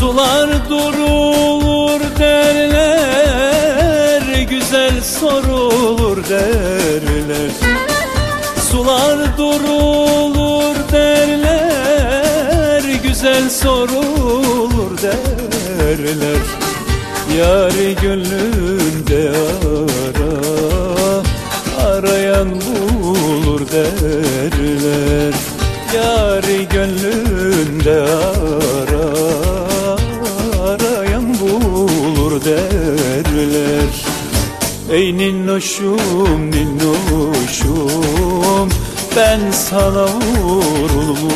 Sular durulur derler Güzel sorulur derler. Sular durulur derler Güzel sorulur derler. Yari gönlünde ara Arayan bulur derler. Yari gönlünde ara derler. Ey ninnoşum ninnoşum Ben sana vurulmuşum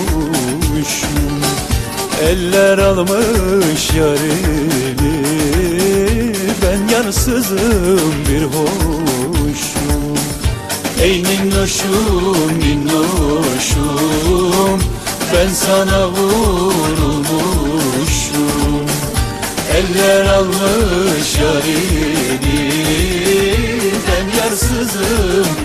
Eller almış yarimi Ben yarsızım bir hoşum. Ey ninnoşum ninnoşum Ben sana vurulmuşum Eller almış yarini Ben yarsızım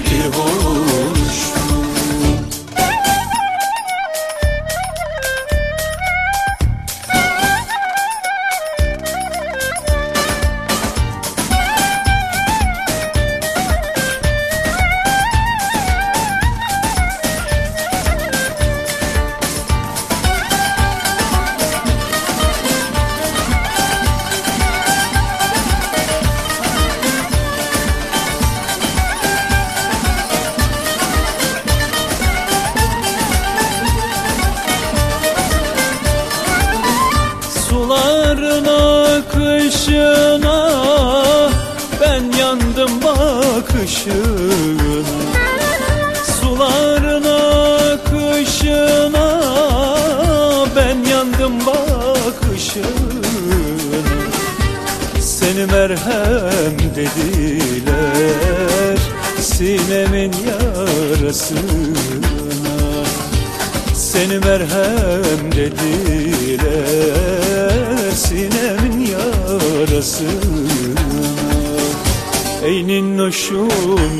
Suların akışına Ben yandım bakışına. Suların akışına Ben yandım bakışına. Seni merhem dediler Sinemin yarasına seni merhem dediler Sinemin yarasına Ey ninnoşum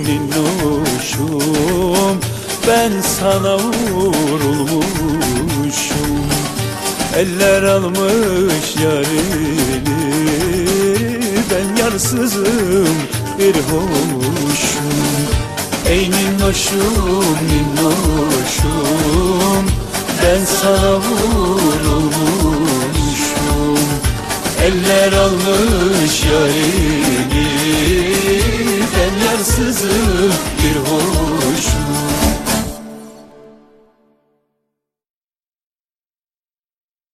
ninnoşum Ben sana vurulmuşum. Eller almış yarini Ben yarsızım bir hoşum Ey ninnoşum ninnoşum Eller almış yarini Ben yarsızım bir